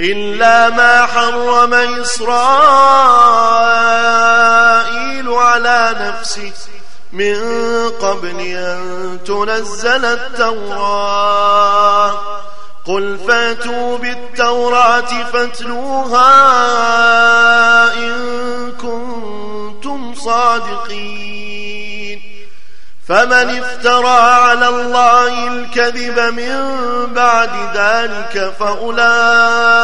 إلا ما حرم إسرائيل على نفسه من قبل أن تنزل التوراة. قل فاتوا بالتوراة فاتلوها إن كنتم صادقين. فمن افترى على الله الكذب من بعد ذلك فأولئك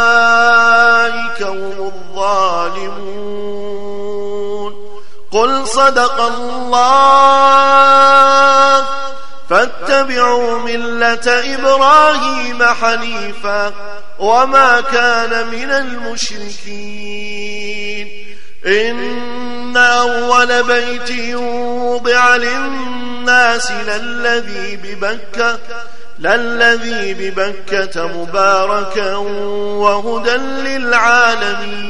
صدق الله. فاتبعوا ملة إبراهيم حنيفا وما كان من المشركين. إن أول بيت وضع للناس للذي ببكة للذي ببكة مباركا وهدى للعالمين.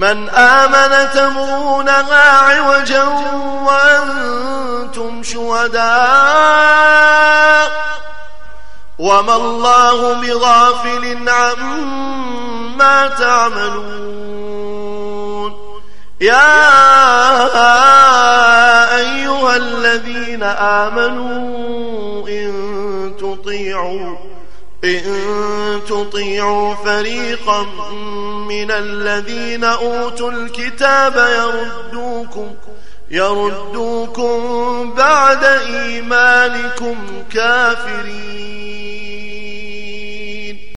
من آمن تبغونها عوجا وأنتم شهداء وما الله بغافل عما تعملون. يا أيها الذين آمنوا إن تطيعوا إن تطيعوا فريقا من الذين أوتوا الكتاب يردوكم يردوكم بعد إيمانكم كافرين.